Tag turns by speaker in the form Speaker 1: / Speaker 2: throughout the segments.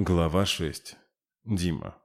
Speaker 1: Глава 6. Дима.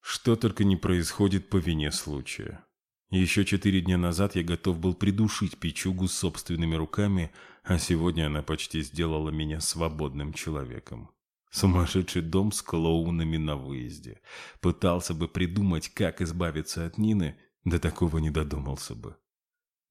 Speaker 1: Что только не происходит по вине случая. Еще четыре дня назад я готов был придушить Пичугу собственными руками, а сегодня она почти сделала меня свободным человеком. Сумасшедший дом с клоунами на выезде. Пытался бы придумать, как избавиться от Нины, до такого не додумался бы.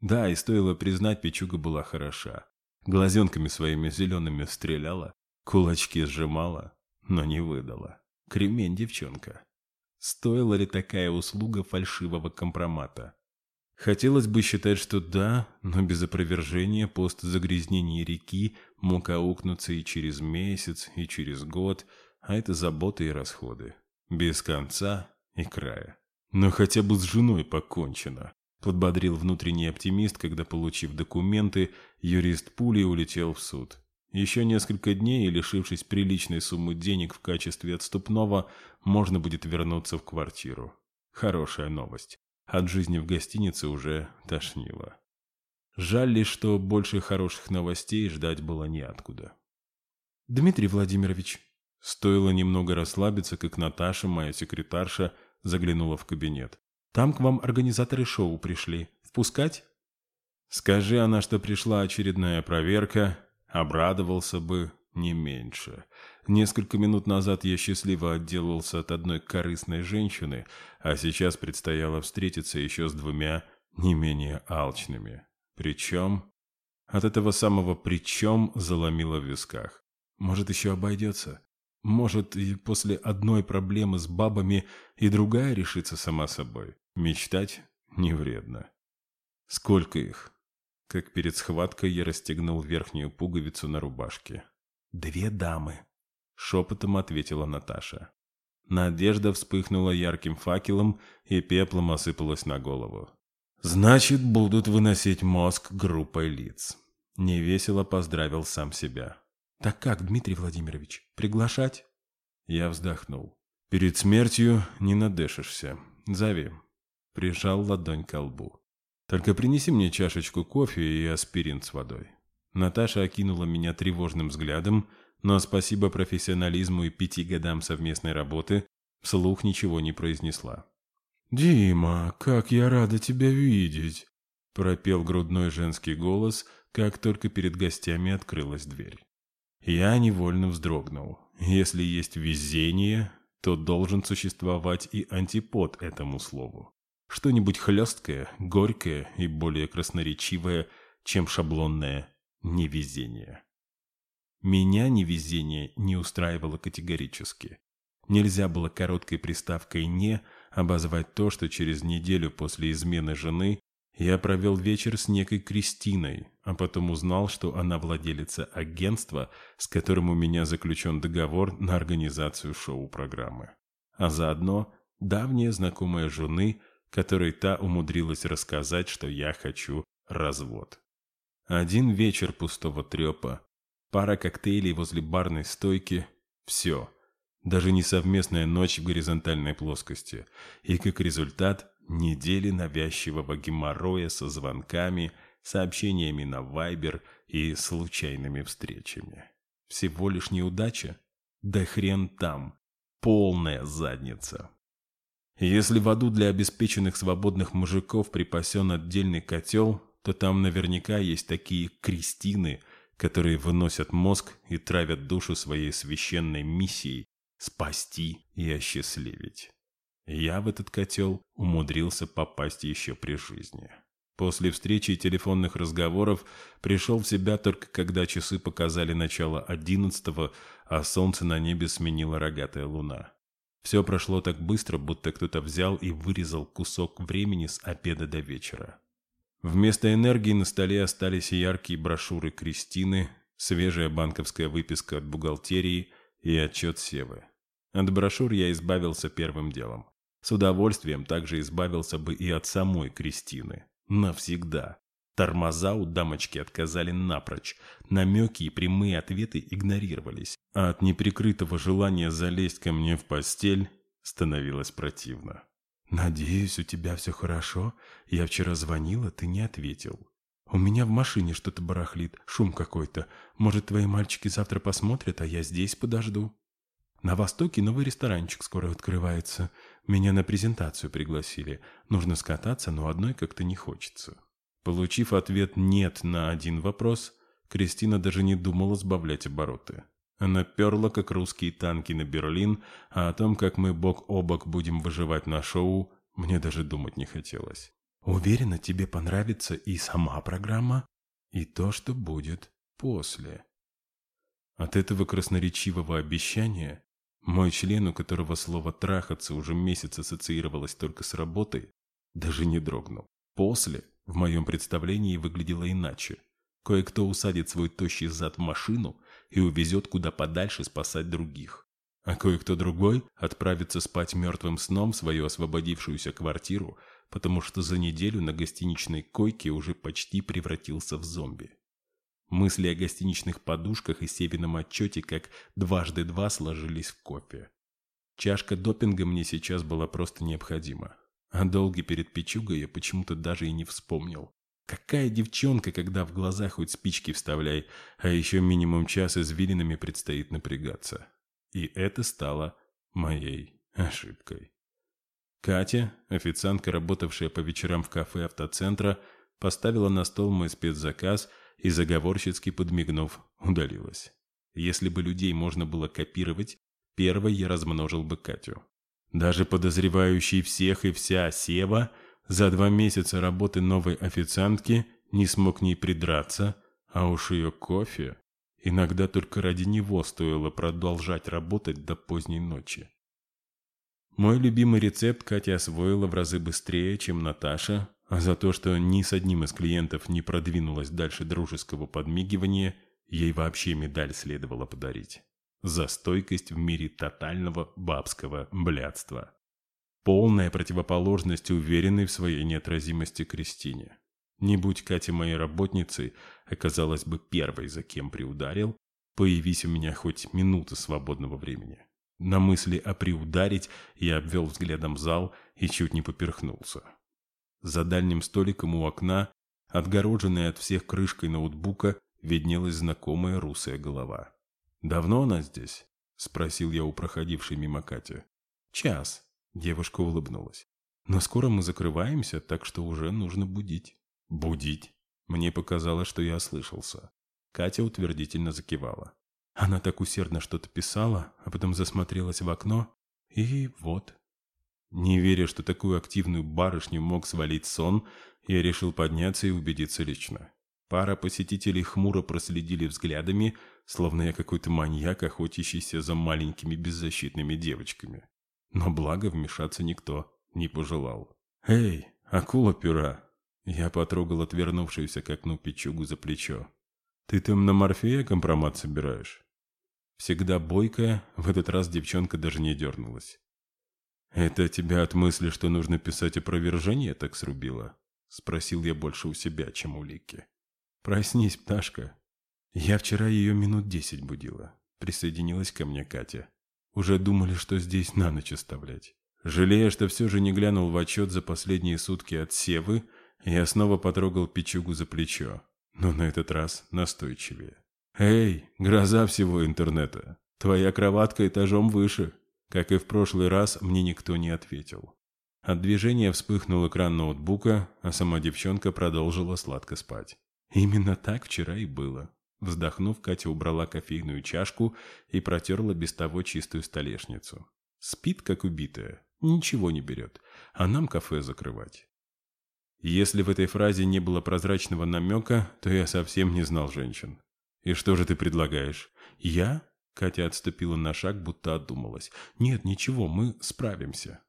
Speaker 1: Да, и стоило признать, Пичуга была хороша. Глазенками своими зелеными стреляла, кулачки сжимала, но не выдала. Кремень девчонка. Стоила ли такая услуга фальшивого компромата? Хотелось бы считать, что да, но без опровержения пост загрязнения реки мог аукнуться и через месяц, и через год, а это заботы и расходы. Без конца и края. Но хотя бы с женой покончено. Подбодрил внутренний оптимист, когда, получив документы, юрист пули улетел в суд. Еще несколько дней, и лишившись приличной суммы денег в качестве отступного, можно будет вернуться в квартиру. Хорошая новость. От жизни в гостинице уже тошнило. Жаль лишь, что больше хороших новостей ждать было неоткуда.
Speaker 2: «Дмитрий Владимирович»,
Speaker 1: Стоило немного расслабиться, как Наташа, моя секретарша, заглянула в кабинет.
Speaker 2: «Там к вам организаторы шоу пришли. Впускать?»
Speaker 1: «Скажи она, что пришла очередная проверка, Обрадовался бы не меньше. Несколько минут назад я счастливо отделался от одной корыстной женщины, а сейчас предстояло встретиться еще с двумя не менее алчными. Причем... От этого самого «причем» заломило в висках. Может, еще обойдется? Может, и после одной проблемы с бабами и другая решится сама собой? Мечтать не вредно. Сколько их? Как перед схваткой я расстегнул верхнюю пуговицу на рубашке.
Speaker 2: «Две дамы», —
Speaker 1: шепотом ответила Наташа. Надежда вспыхнула ярким факелом и пеплом осыпалась на голову. «Значит, будут выносить мозг группой лиц». Невесело поздравил сам себя.
Speaker 2: «Так как, Дмитрий Владимирович, приглашать?»
Speaker 1: Я вздохнул. «Перед смертью не надышишься. Зови». Прижал ладонь к лбу. Только принеси мне чашечку кофе и аспирин с водой». Наташа окинула меня тревожным взглядом, но спасибо профессионализму и пяти годам совместной работы, вслух ничего не произнесла.
Speaker 3: «Дима, как я рада тебя видеть!» – пропел грудной женский голос, как только перед гостями открылась дверь.
Speaker 1: Я невольно вздрогнул. Если есть везение, то должен существовать и антипод этому слову. Что-нибудь хлесткое, горькое и более красноречивое, чем шаблонное невезение. Меня невезение не устраивало категорически. Нельзя было короткой приставкой «не» обозвать то, что через неделю после измены жены я провел вечер с некой Кристиной, а потом узнал, что она владелица агентства, с которым у меня заключен договор на организацию шоу-программы. А заодно давняя знакомая жены – которой та умудрилась рассказать, что я хочу развод. Один вечер пустого трепа, пара коктейлей возле барной стойки – все. Даже не совместная ночь в горизонтальной плоскости. И как результат – недели навязчивого геморроя со звонками, сообщениями на Вайбер и случайными встречами. Всего лишь неудача? Да хрен там. Полная задница. Если в аду для обеспеченных свободных мужиков припасен отдельный котел, то там наверняка есть такие крестины, которые выносят мозг и травят душу своей священной миссией спасти и осчастливить. Я в этот котел умудрился попасть еще при жизни. После встречи и телефонных разговоров пришел в себя только когда часы показали начало одиннадцатого, а солнце на небе сменила рогатая луна. Все прошло так быстро, будто кто-то взял и вырезал кусок времени с обеда до вечера. Вместо энергии на столе остались яркие брошюры Кристины, свежая банковская выписка от бухгалтерии и отчет Севы. От брошюр я избавился первым делом. С удовольствием также избавился бы и от самой Кристины. Навсегда. Тормоза у дамочки отказали напрочь, намеки и прямые ответы игнорировались, а от неприкрытого желания залезть ко мне в постель становилось противно.
Speaker 2: «Надеюсь, у тебя все хорошо? Я вчера звонила, ты не ответил. У меня в машине что-то барахлит, шум какой-то. Может, твои мальчики завтра посмотрят, а я здесь подожду?»
Speaker 1: На Востоке новый ресторанчик скоро открывается. Меня на презентацию пригласили. Нужно скататься, но одной как-то не хочется». Получив ответ «нет» на один вопрос, Кристина даже не думала сбавлять обороты. Она перла, как русские танки на Берлин, а о том, как мы бок о бок будем выживать на шоу, мне даже думать не хотелось. Уверена, тебе понравится и сама программа, и то, что будет после. От этого красноречивого обещания мой член, у которого слово «трахаться» уже месяц ассоциировалось только с работой, даже не дрогнул. После, в моем представлении, выглядело иначе. Кое-кто усадит свой тощий зад в машину и увезет куда подальше спасать других. А кое-кто другой отправится спать мертвым сном в свою освободившуюся квартиру, потому что за неделю на гостиничной койке уже почти превратился в зомби. Мысли о гостиничных подушках и Севином отчете как дважды два сложились в кофе. Чашка допинга мне сейчас была просто необходима. А долги перед печугой я почему-то даже и не вспомнил. Какая девчонка, когда в глазах хоть спички вставляй, а еще минимум час извилинами предстоит напрягаться. И это стало моей ошибкой. Катя, официантка, работавшая по вечерам в кафе автоцентра, поставила на стол мой спецзаказ и, заговорщицки подмигнув, удалилась. Если бы людей можно было копировать, первой я размножил бы Катю. Даже подозревающий всех и вся Сева – за два месяца работы новой официантки не смог к ней придраться, а уж ее кофе иногда только ради него стоило продолжать работать до поздней ночи. Мой любимый рецепт Катя освоила в разы быстрее, чем Наташа, а за то, что ни с одним из клиентов не продвинулась дальше дружеского подмигивания, ей вообще медаль следовало подарить. За стойкость в мире тотального бабского блядства полная противоположность уверенной в своей неотразимости Кристине. Не будь Катя моей работницей, оказалась бы первой, за кем приударил, появись у меня хоть минута свободного времени. На мысли о приударить я обвел взглядом зал и чуть не поперхнулся. За дальним столиком у окна, отгороженная от всех крышкой ноутбука, виднелась знакомая русая голова. «Давно она здесь?» – спросил я у проходившей мимо Кати. «Час», Девушка улыбнулась. «Но скоро мы закрываемся, так что уже нужно будить». «Будить?» Мне показалось, что я ослышался. Катя утвердительно закивала. Она так усердно что-то писала, а потом засмотрелась в окно, и вот. Не веря, что такую активную барышню мог свалить сон, я решил подняться и убедиться лично. Пара посетителей хмуро проследили взглядами, словно я какой-то маньяк, охотящийся за маленькими беззащитными девочками. Но благо вмешаться никто не пожелал. «Эй, акула-пюра!» Я потрогал отвернувшуюся к окну печугу за плечо. «Ты там на морфея компромат собираешь?» Всегда бойкая, в этот раз девчонка даже не дернулась. «Это тебя от мысли, что нужно писать опровержение, так срубило?» Спросил я больше у себя, чем у Лики. «Проснись, пташка». Я вчера ее минут десять будила. Присоединилась ко мне Катя. Уже думали, что здесь на ночь оставлять. Жалея, что все же не глянул в отчет за последние сутки от Севы, я снова потрогал Пичугу за плечо, но на этот раз настойчивее. «Эй, гроза всего интернета! Твоя кроватка этажом выше!» Как и в прошлый раз, мне никто не ответил. От движения вспыхнул экран ноутбука, а сама девчонка продолжила сладко спать. Именно так вчера и было. Вздохнув, Катя убрала кофейную чашку и протерла без того чистую столешницу. Спит, как убитая, ничего не берет, а нам кафе закрывать. Если в этой фразе не было прозрачного намека, то я совсем не знал женщин. «И что же ты предлагаешь?» «Я?» Катя отступила на шаг, будто отдумалась. «Нет, ничего, мы справимся».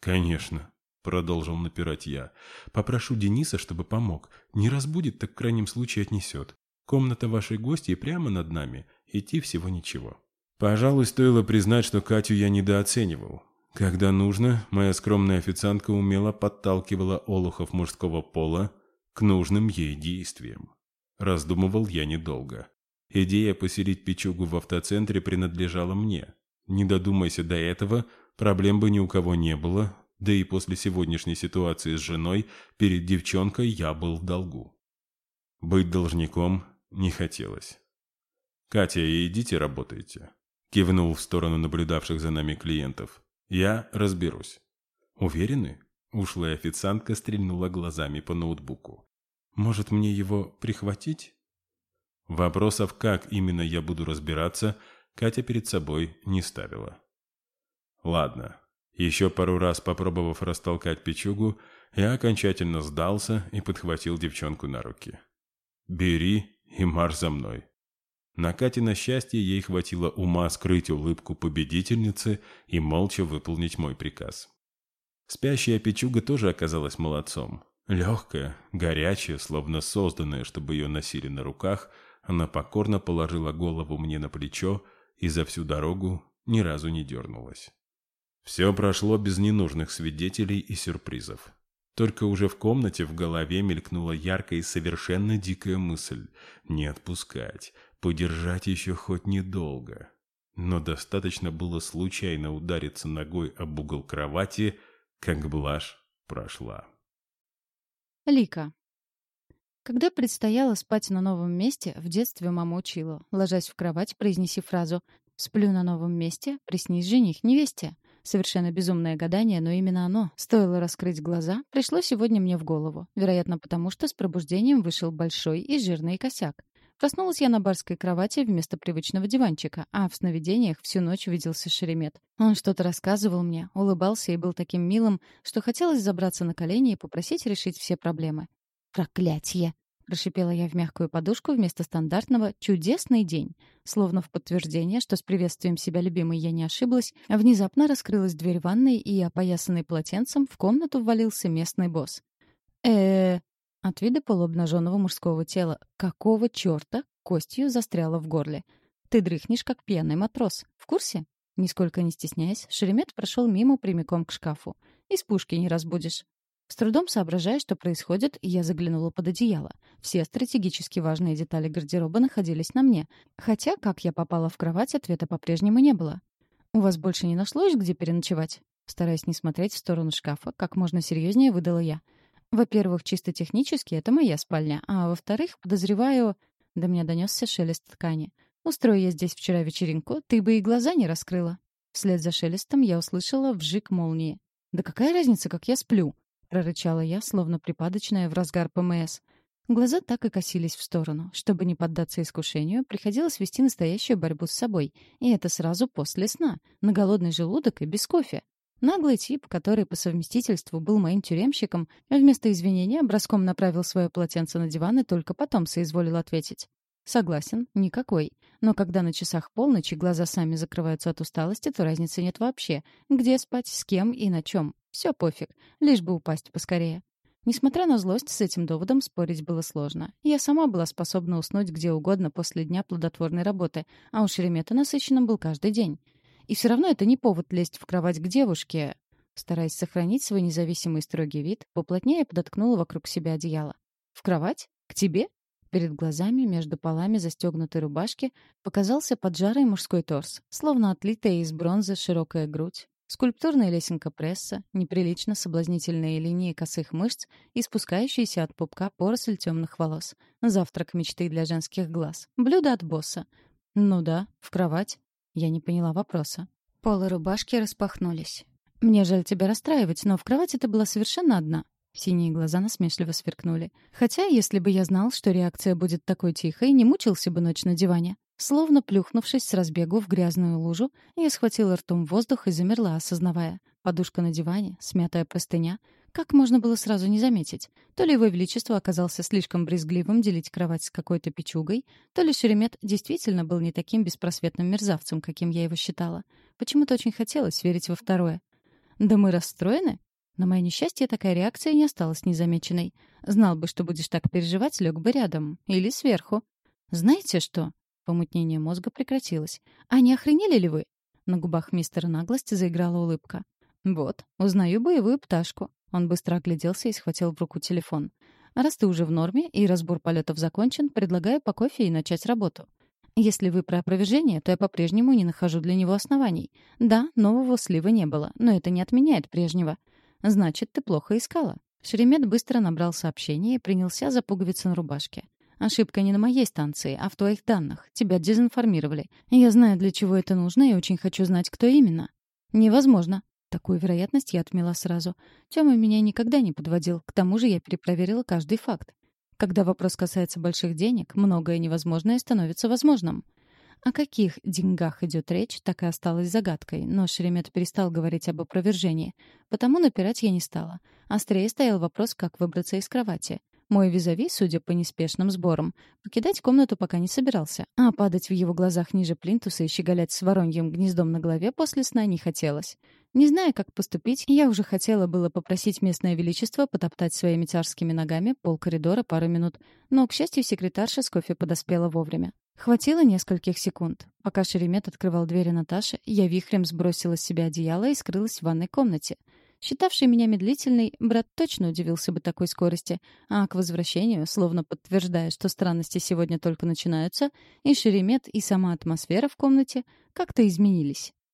Speaker 1: «Конечно», — продолжил напирать я. «Попрошу Дениса, чтобы помог. Не разбудит, так в крайнем случае отнесет. Комната вашей гостьи прямо над нами. Идти всего ничего. Пожалуй, стоило признать, что Катю я недооценивал. Когда нужно, моя скромная официантка умело подталкивала олухов мужского пола к нужным ей действиям. Раздумывал я недолго. Идея поселить печугу в автоцентре принадлежала мне. Не додумайся до этого, проблем бы ни у кого не было, да и после сегодняшней ситуации с женой перед девчонкой я был в долгу. Быть должником не хотелось. «Катя, идите работайте». — кивнул в сторону наблюдавших за нами клиентов. «Я разберусь». «Уверены?» — ушлая официантка стрельнула глазами по ноутбуку. «Может, мне его прихватить?» Вопросов, как именно я буду разбираться, Катя перед собой не ставила. «Ладно». Еще пару раз попробовав растолкать печугу, я окончательно сдался и подхватил девчонку на руки. «Бери и марш за мной». На Кате на счастье ей хватило ума скрыть улыбку победительницы и молча выполнить мой приказ. Спящая печуга тоже оказалась молодцом. Легкая, горячая, словно созданная, чтобы ее носили на руках, она покорно положила голову мне на плечо и за всю дорогу ни разу не дернулась. Все прошло без ненужных свидетелей и сюрпризов. Только уже в комнате в голове мелькнула яркая и совершенно дикая мысль – не отпускать, подержать еще хоть недолго. Но достаточно было случайно удариться ногой об угол кровати, как блажь прошла.
Speaker 4: Лика. Когда предстояло спать на новом месте, в детстве мама учила, ложась в кровать, произнеси фразу «Сплю на новом месте, приснись жених невесте». Совершенно безумное гадание, но именно оно, стоило раскрыть глаза, пришло сегодня мне в голову. Вероятно, потому что с пробуждением вышел большой и жирный косяк. Проснулась я на барской кровати вместо привычного диванчика, а в сновидениях всю ночь виделся Шеремет. Он что-то рассказывал мне, улыбался и был таким милым, что хотелось забраться на колени и попросить решить все проблемы. «Проклятье!» Прошипела я в мягкую подушку вместо стандартного «чудесный день». Словно в подтверждение, что с приветствием себя любимой я не ошиблась, внезапно раскрылась дверь ванной, и, опоясанный полотенцем, в комнату ввалился местный босс. э От вида полуобнаженного мужского тела. Какого черта костью застряла в горле? Ты дрыхнешь, как пьяный матрос. В курсе? Нисколько не стесняясь, Шеремет прошел мимо прямиком к шкафу. Из пушки не разбудишь. С трудом соображая, что происходит, я заглянула под одеяло. Все стратегически важные детали гардероба находились на мне. Хотя, как я попала в кровать, ответа по-прежнему не было. «У вас больше не нашлось, где переночевать?» Стараясь не смотреть в сторону шкафа, как можно серьезнее выдала я. «Во-первых, чисто технически это моя спальня, а во-вторых, подозреваю...» До меня донесся шелест ткани. «Устрою я здесь вчера вечеринку, ты бы и глаза не раскрыла». Вслед за шелестом я услышала вжик молнии. «Да какая разница, как я сплю?» — прорычала я, словно припадочная в разгар ПМС. Глаза так и косились в сторону. Чтобы не поддаться искушению, приходилось вести настоящую борьбу с собой. И это сразу после сна, на голодный желудок и без кофе. Наглый тип, который по совместительству был моим тюремщиком, вместо извинения броском направил свое полотенце на диван и только потом соизволил ответить. Согласен, никакой. Но когда на часах полночь и глаза сами закрываются от усталости, то разницы нет вообще. Где спать, с кем и на чем. Все пофиг, лишь бы упасть поскорее. Несмотря на злость, с этим доводом спорить было сложно. Я сама была способна уснуть где угодно после дня плодотворной работы, а у Шеремета насыщенным был каждый день. И все равно это не повод лезть в кровать к девушке. Стараясь сохранить свой независимый строгий вид, поплотнее подоткнула вокруг себя одеяло. «В кровать? К тебе?» Перед глазами, между полами застегнутой рубашки, показался поджарый мужской торс, словно отлитая из бронзы широкая грудь, Скульптурная лесенка пресса, неприлично соблазнительные линии косых мышц и спускающиеся от пупка поросль темных волос. Завтрак мечты для женских глаз. Блюдо от босса. Ну да, в кровать. Я не поняла вопроса. Полы рубашки распахнулись. «Мне жаль тебя расстраивать, но в кровати ты была совершенно одна». Синие глаза насмешливо сверкнули. «Хотя, если бы я знал, что реакция будет такой тихой, не мучился бы ночь на диване. Словно плюхнувшись с разбегу в грязную лужу, я схватила ртом воздух и замерла, осознавая. Подушка на диване, смятая простыня. Как можно было сразу не заметить? То ли его величество оказался слишком брезгливым делить кровать с какой-то печугой, то ли Шеремет действительно был не таким беспросветным мерзавцем, каким я его считала. Почему-то очень хотелось верить во второе. «Да мы расстроены?» На мое несчастье такая реакция не осталась незамеченной. Знал бы, что будешь так переживать, лег бы рядом. Или сверху. «Знаете что?» Помутнение мозга прекратилось. «А не охренели ли вы?» На губах мистера наглости заиграла улыбка. «Вот, узнаю боевую пташку». Он быстро огляделся и схватил в руку телефон. «Раз ты уже в норме и разбор полетов закончен, предлагаю по кофе и начать работу. Если вы про опровержение, то я по-прежнему не нахожу для него оснований. Да, нового слива не было, но это не отменяет прежнего. Значит, ты плохо искала». Шеремет быстро набрал сообщение и принялся за пуговицы на рубашке. Ошибка не на моей станции, а в твоих данных. Тебя дезинформировали. Я знаю, для чего это нужно, и очень хочу знать, кто именно. Невозможно. Такую вероятность я отмела сразу. Тёма меня никогда не подводил. К тому же я перепроверила каждый факт. Когда вопрос касается больших денег, многое невозможное становится возможным. О каких деньгах идет речь, так и осталось загадкой, но Шеремет перестал говорить об опровержении. Потому напирать я не стала. Острее стоял вопрос, как выбраться из кровати. Мой визави, судя по неспешным сборам, покидать комнату пока не собирался, а падать в его глазах ниже плинтуса и щеголять с вороньим гнездом на голове после сна не хотелось. Не зная, как поступить, я уже хотела было попросить местное величество потоптать своими царскими ногами пол коридора пару минут, но, к счастью, секретарша с кофе подоспела вовремя. Хватило нескольких секунд. Пока Шеремет открывал двери Наташи, я вихрем сбросила с себя одеяло и скрылась в ванной комнате. Считавший меня медлительной, брат точно удивился бы такой скорости, а к возвращению, словно подтверждая, что странности сегодня только начинаются, и Шеремет, и сама атмосфера в комнате как-то изменились.